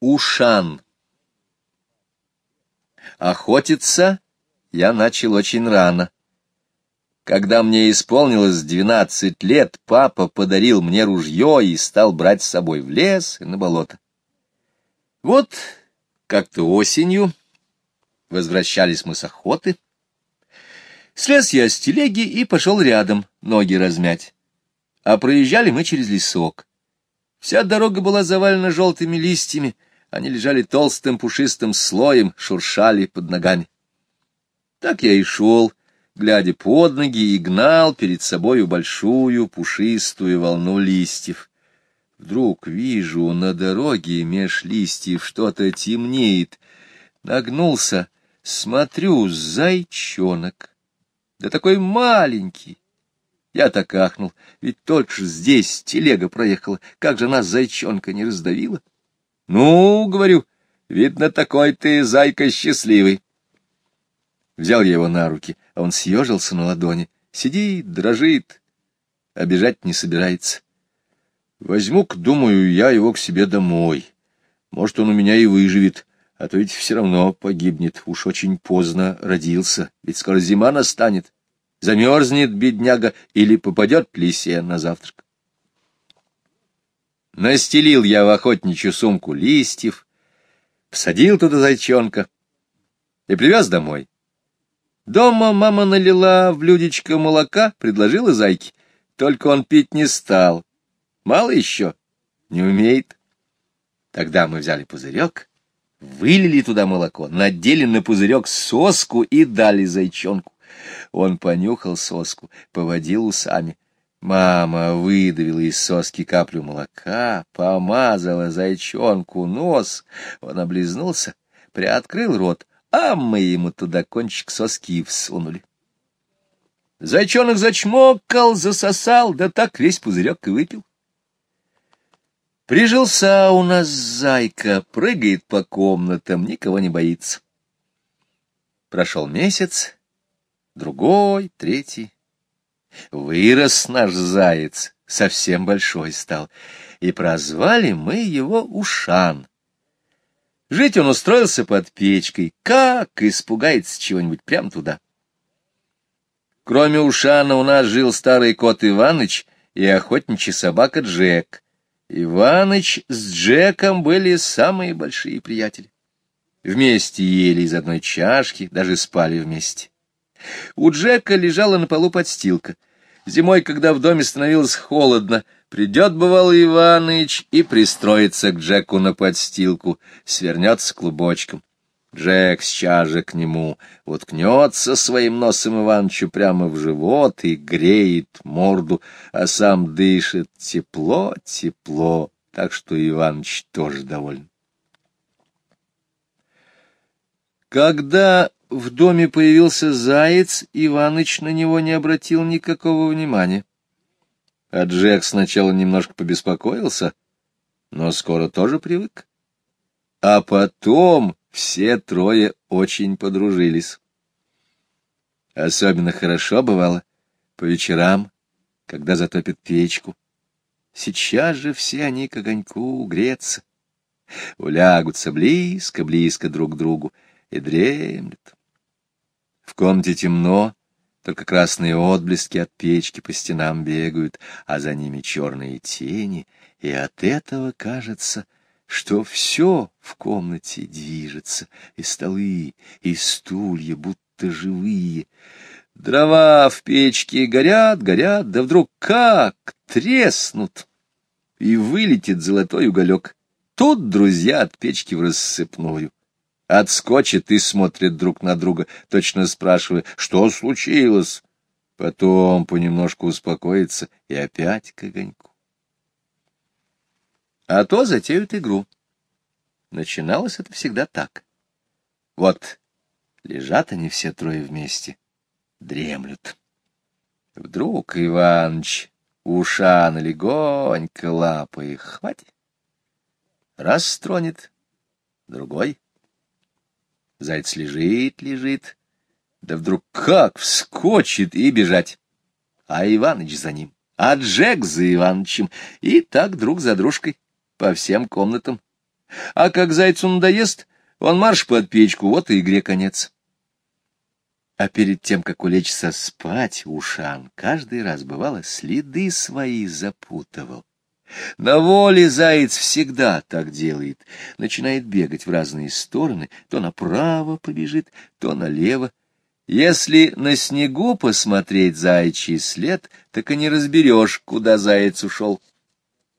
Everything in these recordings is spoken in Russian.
Ушан. Охотиться я начал очень рано. Когда мне исполнилось двенадцать лет, папа подарил мне ружье и стал брать с собой в лес и на болото. Вот как-то осенью возвращались мы с охоты. Слез я с телеги и пошел рядом, ноги размять. А проезжали мы через лесок. Вся дорога была завалена желтыми листьями, они лежали толстым пушистым слоем, шуршали под ногами. Так я и шел, глядя под ноги, и гнал перед собою большую пушистую волну листьев. Вдруг вижу, на дороге меж листьев что-то темнеет. Нагнулся, смотрю, зайчонок. Да такой маленький. Я так ахнул, ведь только здесь телега проехала, как же нас зайчонка не раздавила. Ну, говорю, видно, такой ты, зайка, счастливый. Взял я его на руки, а он съежился на ладони. Сидит, дрожит, обижать не собирается. Возьму-ка, думаю, я его к себе домой. Может, он у меня и выживет, а то ведь все равно погибнет. Уж очень поздно родился, ведь скоро зима настанет. Замерзнет бедняга или попадет лисе на завтрак. Настелил я в охотничью сумку листьев, всадил туда зайчонка и привез домой. Дома мама налила в блюдечко молока, предложила зайке, только он пить не стал. Мало еще, не умеет. Тогда мы взяли пузырек, вылили туда молоко, надели на пузырек соску и дали зайчонку. Он понюхал соску, поводил усами. Мама выдавила из соски каплю молока, помазала зайчонку нос. Он облизнулся, приоткрыл рот, а мы ему туда кончик соски всунули. Зайчонок зачмокал, засосал, да так весь пузырек и выпил. Прижился у нас зайка, прыгает по комнатам, никого не боится. Прошел месяц, другой, третий. Вырос наш заяц, совсем большой стал, и прозвали мы его Ушан. Жить он устроился под печкой, как испугается чего-нибудь прям туда. Кроме Ушана у нас жил старый кот Иваныч и охотничья собака Джек. Иваныч с Джеком были самые большие приятели. Вместе ели из одной чашки, даже спали вместе. У Джека лежала на полу подстилка. Зимой, когда в доме становилось холодно, придет, бывал Иваныч, и пристроится к Джеку на подстилку, свернется клубочком. Джек сейчас же к нему уткнется своим носом Иванычу прямо в живот и греет морду, а сам дышит тепло, тепло, так что Иваныч тоже доволен. Когда в доме появился заяц, Иваныч на него не обратил никакого внимания. А Джек сначала немножко побеспокоился, но скоро тоже привык. А потом все трое очень подружились. Особенно хорошо бывало по вечерам, когда затопят печку. Сейчас же все они к огоньку греться, улягутся близко-близко друг к другу и дремлют. В комнате темно, только красные отблески от печки по стенам бегают, а за ними черные тени, и от этого кажется, что все в комнате движется, и столы, и стулья, будто живые. Дрова в печке горят, горят, да вдруг как треснут, и вылетит золотой уголек. Тут друзья от печки в рассыпную отскочат и смотрят друг на друга, точно спрашивая, что случилось. Потом понемножку успокоится и опять к огоньку. А то затеют игру. Начиналось это всегда так. Вот лежат они все трое вместе, дремлют. Вдруг Иваныч ушан легонько лапой хватит, раз стронет, другой — Заяц лежит, лежит, да вдруг как вскочит и бежать. А Иваныч за ним, а Джек за Иванычем, и так друг за дружкой по всем комнатам А как зайцу надоест, он марш под печку, вот и игре конец. А перед тем, как улечься спать, Ушан каждый раз, бывало, следы свои запутывал. На воле заяц всегда так делает. Начинает бегать в разные стороны, то направо побежит, то налево. Если на снегу посмотреть заячий след, так и не разберешь, куда заяц ушел.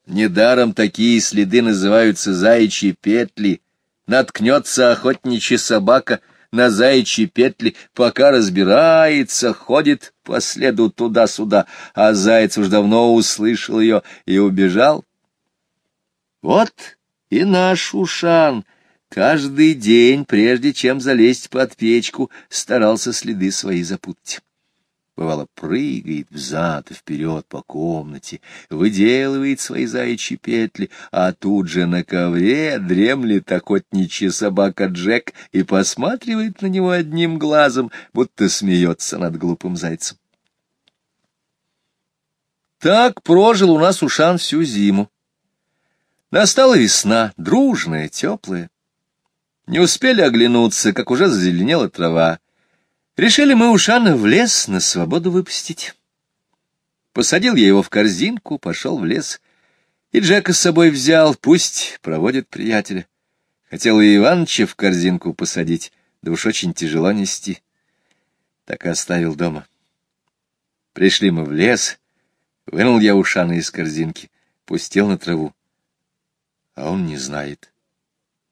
Недаром такие следы называются заячьи петли. Наткнется охотничья собака на заячьи петли, пока разбирается, ходит по следу туда-сюда, а заяц уж давно услышал ее и убежал. Вот и наш Ушан. Каждый день, прежде чем залезть под печку, старался следы свои запутать бывало, прыгает взад и вперед по комнате, выделывает свои заячьи петли, а тут же на ковре дремлет охотничья собака Джек и посматривает на него одним глазом, будто смеется над глупым зайцем. Так прожил у нас Ушан всю зиму. Настала весна, дружная, теплая. Не успели оглянуться, как уже зазеленела трава. Решили мы Ушана в лес на свободу выпустить. Посадил я его в корзинку, пошел в лес. И Джека с собой взял, пусть проводит приятеля. Хотел и Иваныча в корзинку посадить, да уж очень тяжело нести. Так и оставил дома. Пришли мы в лес, вынул я Ушана из корзинки, пустил на траву. А он не знает.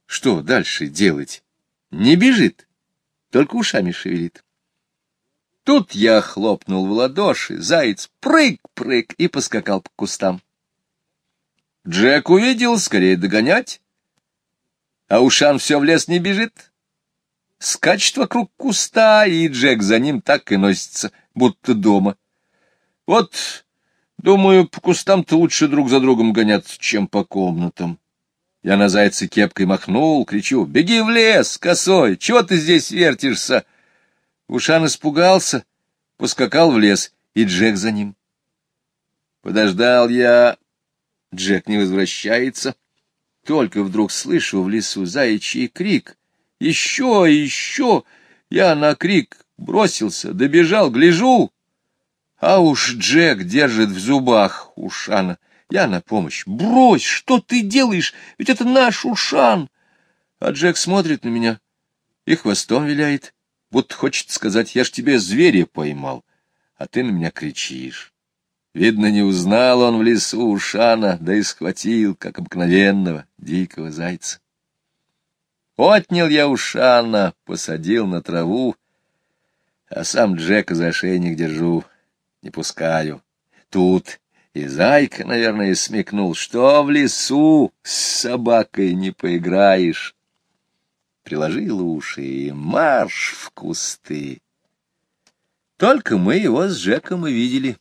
Что дальше делать? Не бежит, только ушами шевелит. Тут я хлопнул в ладоши, заяц прыг-прыг и поскакал по кустам. Джек увидел, скорее догонять, а Ушан все в лес не бежит. Скачет вокруг куста, и Джек за ним так и носится, будто дома. Вот, думаю, по кустам-то лучше друг за другом гоняться, чем по комнатам. Я на зайца кепкой махнул, кричу, «Беги в лес, косой! Чего ты здесь вертишься?» Ушан испугался, поскакал в лес, и Джек за ним. Подождал я, Джек не возвращается. Только вдруг слышу в лесу заячий крик. «Еще, еще!» Я на крик бросился, добежал, гляжу. А уж Джек держит в зубах Ушана. Я на помощь. «Брось! Что ты делаешь? Ведь это наш Ушан!» А Джек смотрит на меня и хвостом виляет будто хочет сказать, я ж тебе зверя поймал, а ты на меня кричишь. Видно, не узнал он в лесу Ушана, да и схватил, как обыкновенного, дикого зайца. Отнял я Ушана, посадил на траву, а сам Джека за шейник держу, не пускаю. Тут и зайка, наверное, смекнул, что в лесу с собакой не поиграешь приложил уши и марш в кусты. Только мы его с Джеком и видели.